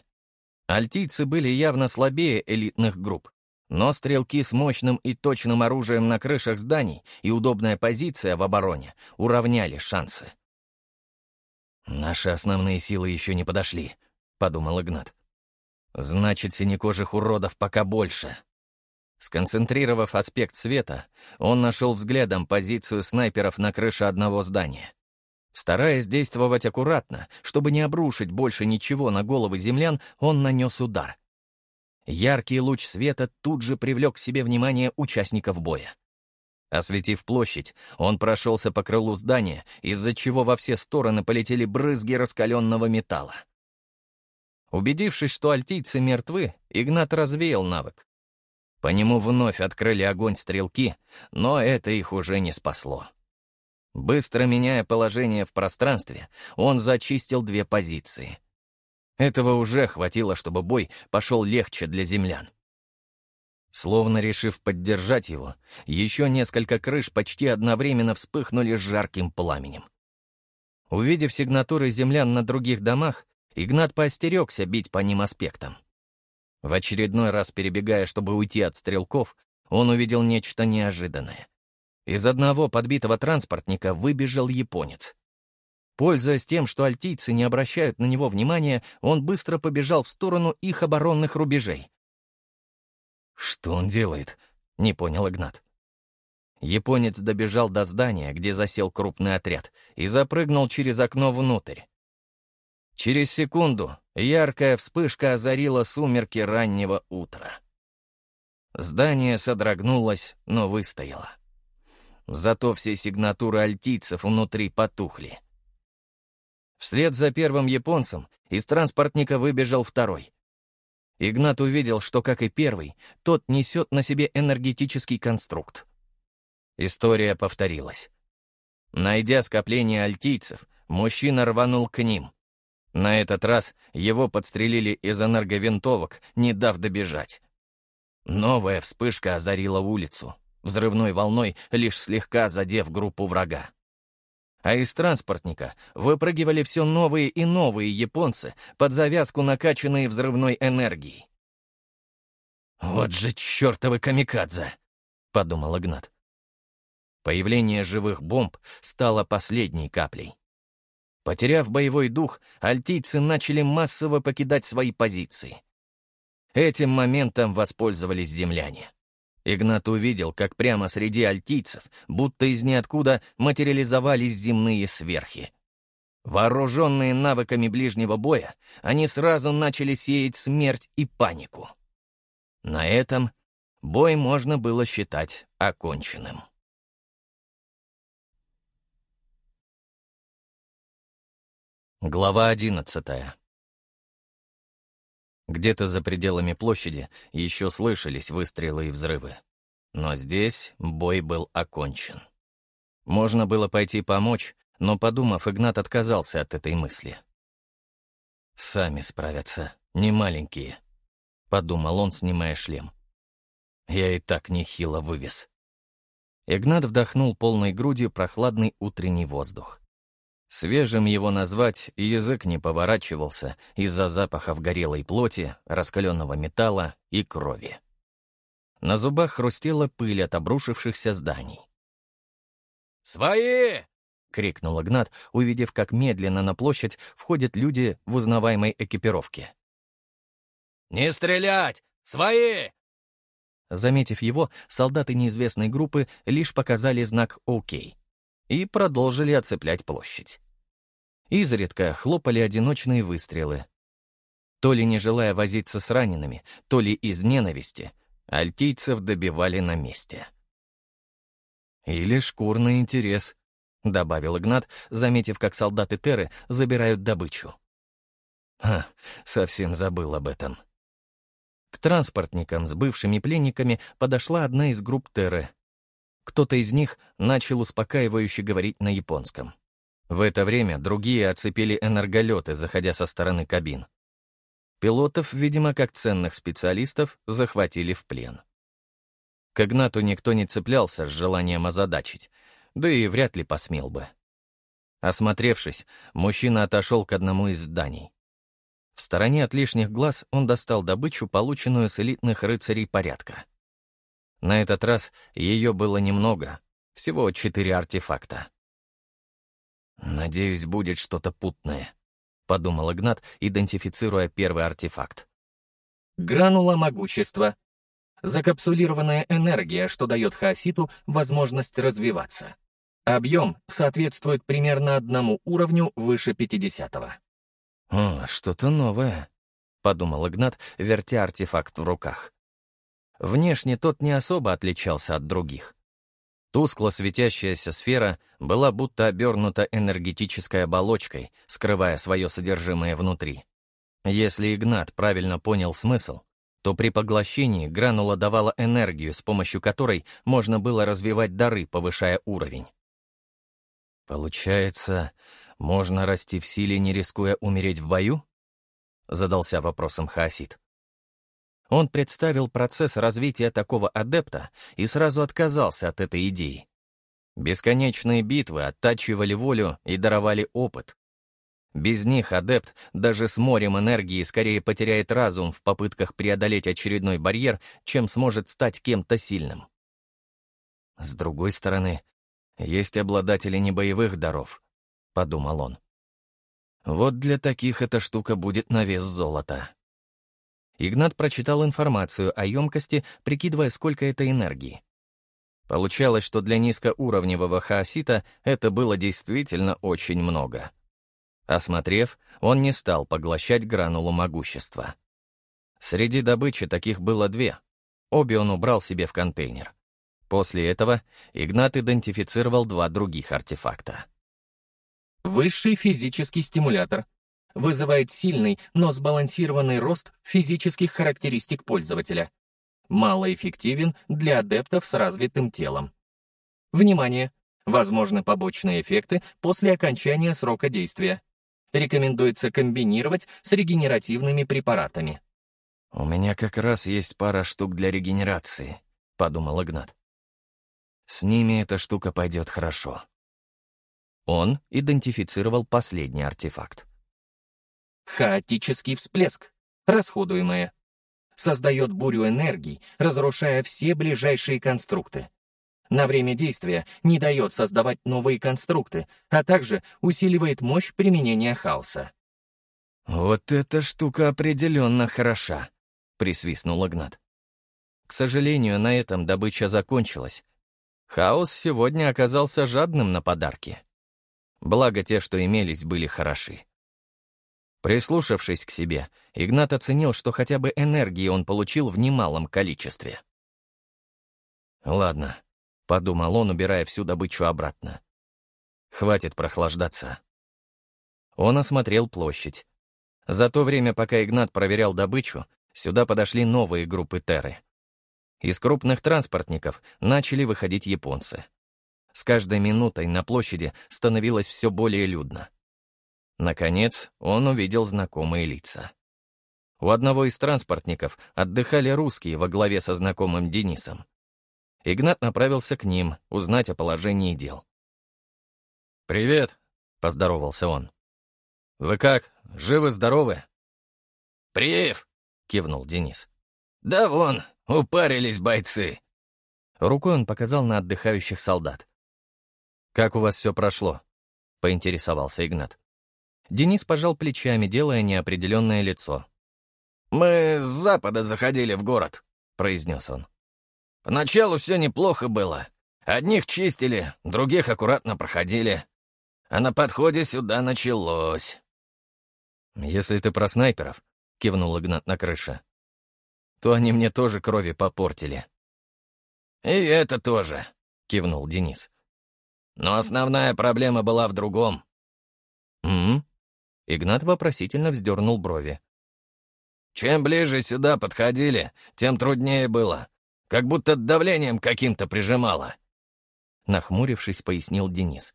Альтийцы были явно слабее элитных групп, но стрелки с мощным и точным оружием на крышах зданий и удобная позиция в обороне уравняли шансы. «Наши основные силы еще не подошли», — подумал Игнат. «Значит, синекожих уродов пока больше». Сконцентрировав аспект света, он нашел взглядом позицию снайперов на крыше одного здания. Стараясь действовать аккуратно, чтобы не обрушить больше ничего на головы землян, он нанес удар. Яркий луч света тут же привлек к себе внимание участников боя. Осветив площадь, он прошелся по крылу здания, из-за чего во все стороны полетели брызги раскаленного металла. Убедившись, что альтийцы мертвы, Игнат развеял навык. По нему вновь открыли огонь стрелки, но это их уже не спасло. Быстро меняя положение в пространстве, он зачистил две позиции. Этого уже хватило, чтобы бой пошел легче для землян. Словно решив поддержать его, еще несколько крыш почти одновременно вспыхнули жарким пламенем. Увидев сигнатуры землян на других домах, Игнат поостерегся бить по ним аспектом. В очередной раз перебегая, чтобы уйти от стрелков, он увидел нечто неожиданное. Из одного подбитого транспортника выбежал японец. Пользуясь тем, что альтийцы не обращают на него внимания, он быстро побежал в сторону их оборонных рубежей. «Что он делает?» — не понял Игнат. Японец добежал до здания, где засел крупный отряд, и запрыгнул через окно внутрь. Через секунду яркая вспышка озарила сумерки раннего утра. Здание содрогнулось, но выстояло. Зато все сигнатуры альтийцев внутри потухли. Вслед за первым японцем из транспортника выбежал второй. Игнат увидел, что, как и первый, тот несет на себе энергетический конструкт. История повторилась. Найдя скопление альтийцев, мужчина рванул к ним. На этот раз его подстрелили из энерговинтовок, не дав добежать. Новая вспышка озарила улицу, взрывной волной лишь слегка задев группу врага. А из транспортника выпрыгивали все новые и новые японцы под завязку, накачанные взрывной энергией. «Вот же чертовы камикадзе!» — подумал Игнат. Появление живых бомб стало последней каплей. Потеряв боевой дух, альтийцы начали массово покидать свои позиции. Этим моментом воспользовались земляне. Игнат увидел, как прямо среди альтийцев, будто из ниоткуда, материализовались земные сверхи. Вооруженные навыками ближнего боя, они сразу начали сеять смерть и панику. На этом бой можно было считать оконченным. Глава одиннадцатая где-то за пределами площади еще слышались выстрелы и взрывы. Но здесь бой был окончен. Можно было пойти помочь, но, подумав, Игнат отказался от этой мысли. «Сами справятся, не маленькие», — подумал он, снимая шлем. «Я и так нехило вывез». Игнат вдохнул полной грудью прохладный утренний воздух. Свежим его назвать язык не поворачивался из-за запахов горелой плоти, раскаленного металла и крови. На зубах хрустела пыль от обрушившихся зданий. «Свои!» — крикнул Игнат, увидев, как медленно на площадь входят люди в узнаваемой экипировке. «Не стрелять! Свои!» Заметив его, солдаты неизвестной группы лишь показали знак «Окей» и продолжили оцеплять площадь. Изредка хлопали одиночные выстрелы. То ли не желая возиться с ранеными, то ли из ненависти, альтийцев добивали на месте. «Или шкурный интерес», — добавил Игнат, заметив, как солдаты Теры забирают добычу. «Ха, совсем забыл об этом». К транспортникам с бывшими пленниками подошла одна из групп Теры, кто-то из них начал успокаивающе говорить на японском. В это время другие оцепили энерголеты, заходя со стороны кабин. Пилотов, видимо, как ценных специалистов, захватили в плен. К Игнату никто не цеплялся с желанием озадачить, да и вряд ли посмел бы. Осмотревшись, мужчина отошел к одному из зданий. В стороне от лишних глаз он достал добычу, полученную с элитных рыцарей порядка — на этот раз ее было немного, всего четыре артефакта. «Надеюсь, будет что-то путное», — подумал Игнат, идентифицируя первый артефакт. Гранула могущества. Закапсулированная энергия, что дает хаоситу возможность развиваться. Объем соответствует примерно одному уровню выше 50-го. «О, что-то новое», — подумал Игнат, вертя артефакт в руках. Внешне тот не особо отличался от других. Тускло светящаяся сфера была будто обернута энергетической оболочкой, скрывая свое содержимое внутри. Если Игнат правильно понял смысл, то при поглощении гранула давала энергию, с помощью которой можно было развивать дары, повышая уровень. «Получается, можно расти в силе, не рискуя умереть в бою?» — задался вопросом Хасид. Он представил процесс развития такого адепта и сразу отказался от этой идеи. Бесконечные битвы оттачивали волю и даровали опыт. Без них адепт даже с морем энергии скорее потеряет разум в попытках преодолеть очередной барьер, чем сможет стать кем-то сильным. С другой стороны, есть обладатели небоевых даров, — подумал он. Вот для таких эта штука будет на вес золота. Игнат прочитал информацию о емкости, прикидывая, сколько это энергии. Получалось, что для низкоуровневого хаосита это было действительно очень много. Осмотрев, он не стал поглощать гранулу могущества. Среди добычи таких было две. Обе он убрал себе в контейнер. После этого Игнат идентифицировал два других артефакта. Высший физический стимулятор. Вызывает сильный, но сбалансированный рост физических характеристик пользователя. Малоэффективен для адептов с развитым телом. Внимание! Возможны побочные эффекты после окончания срока действия. Рекомендуется комбинировать с регенеративными препаратами. «У меня как раз есть пара штук для регенерации», — подумал Игнат. «С ними эта штука пойдет хорошо». Он идентифицировал последний артефакт. Хаотический всплеск. Расходуемое. Создает бурю энергии, разрушая все ближайшие конструкты. На время действия не дает создавать новые конструкты, а также усиливает мощь применения хаоса. «Вот эта штука определенно хороша», — присвистнул Игнат. К сожалению, на этом добыча закончилась. Хаос сегодня оказался жадным на подарки. Благо те, что имелись, были хороши. Прислушавшись к себе, Игнат оценил, что хотя бы энергии он получил в немалом количестве. «Ладно», — подумал он, убирая всю добычу обратно. «Хватит прохлаждаться». Он осмотрел площадь. За то время, пока Игнат проверял добычу, сюда подошли новые группы Терры. Из крупных транспортников начали выходить японцы. С каждой минутой на площади становилось все более людно. Наконец, он увидел знакомые лица. У одного из транспортников отдыхали русские во главе со знакомым Денисом. Игнат направился к ним, узнать о положении дел. «Привет», — поздоровался он. «Вы как, живы-здоровы?» «Приев», — кивнул Денис. «Да вон, упарились бойцы». Рукой он показал на отдыхающих солдат. «Как у вас все прошло?» — поинтересовался Игнат. Денис пожал плечами, делая неопределенное лицо. «Мы с запада заходили в город», — произнес он. «Поначалу все неплохо было. Одних чистили, других аккуратно проходили. А на подходе сюда началось». «Если ты про снайперов», — кивнул Игнат на крыше, «то они мне тоже крови попортили». «И это тоже», — кивнул Денис. Но основная проблема была в другом. «М?», -м Игнат вопросительно вздернул брови. «Чем ближе сюда подходили, тем труднее было. Как будто давлением каким-то прижимало». Нахмурившись, пояснил Денис.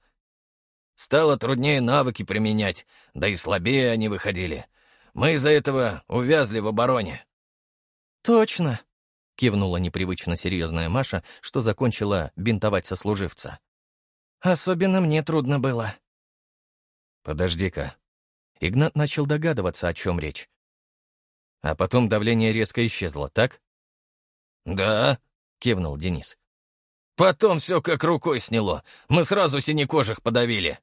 «Стало труднее навыки применять, да и слабее они выходили. Мы из-за этого увязли в обороне». «Точно», — кивнула непривычно серьезная Маша, что закончила бинтовать сослуживца. Особенно мне трудно было. Подожди-ка. Игнат начал догадываться, о чем речь. А потом давление резко исчезло, так? Да, кивнул Денис. Потом все как рукой сняло. Мы сразу синекожих подавили.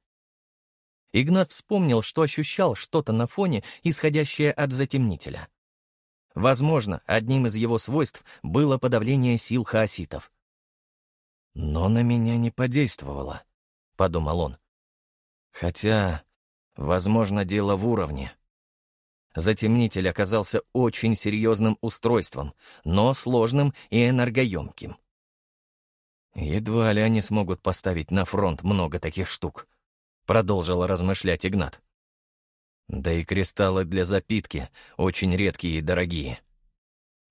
Игнат вспомнил, что ощущал что-то на фоне, исходящее от затемнителя. Возможно, одним из его свойств было подавление сил хаоситов. Но на меня не подействовало подумал он. Хотя, возможно, дело в уровне. Затемнитель оказался очень серьезным устройством, но сложным и энергоемким. «Едва ли они смогут поставить на фронт много таких штук», — продолжил размышлять Игнат. «Да и кристаллы для запитки очень редкие и дорогие».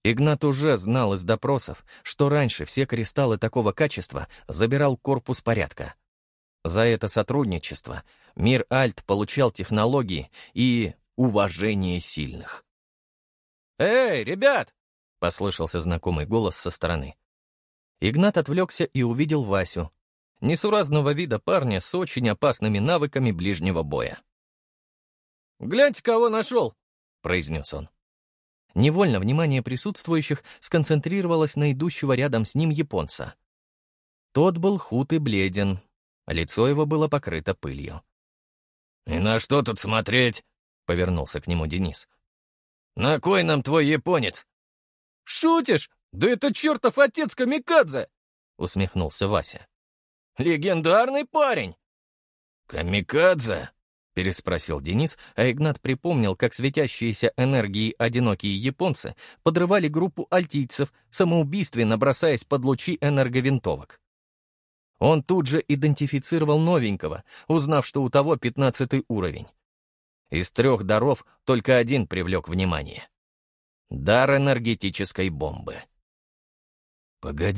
Игнат уже знал из допросов, что раньше все кристаллы такого качества забирал корпус порядка. За это сотрудничество мир Альт получал технологии и уважение сильных. «Эй, ребят!» — послышался знакомый голос со стороны. Игнат отвлекся и увидел Васю, несуразного вида парня с очень опасными навыками ближнего боя. «Гляньте, кого нашел!» — произнес он. Невольно внимание присутствующих сконцентрировалось на идущего рядом с ним японца. Тот был худ и бледен, Лицо его было покрыто пылью. «И на что тут смотреть?» — повернулся к нему Денис. «На кой нам твой японец?» «Шутишь? Да это чертов отец Камикадзе!» — усмехнулся Вася. «Легендарный парень!» «Камикадзе?» — переспросил Денис, а Игнат припомнил, как светящиеся энергией одинокие японцы подрывали группу альтийцев, самоубийственно бросаясь под лучи энерговинтовок. Он тут же идентифицировал новенького, узнав, что у того пятнадцатый уровень. Из трех даров только один привлек внимание. Дар энергетической бомбы. «Погоди,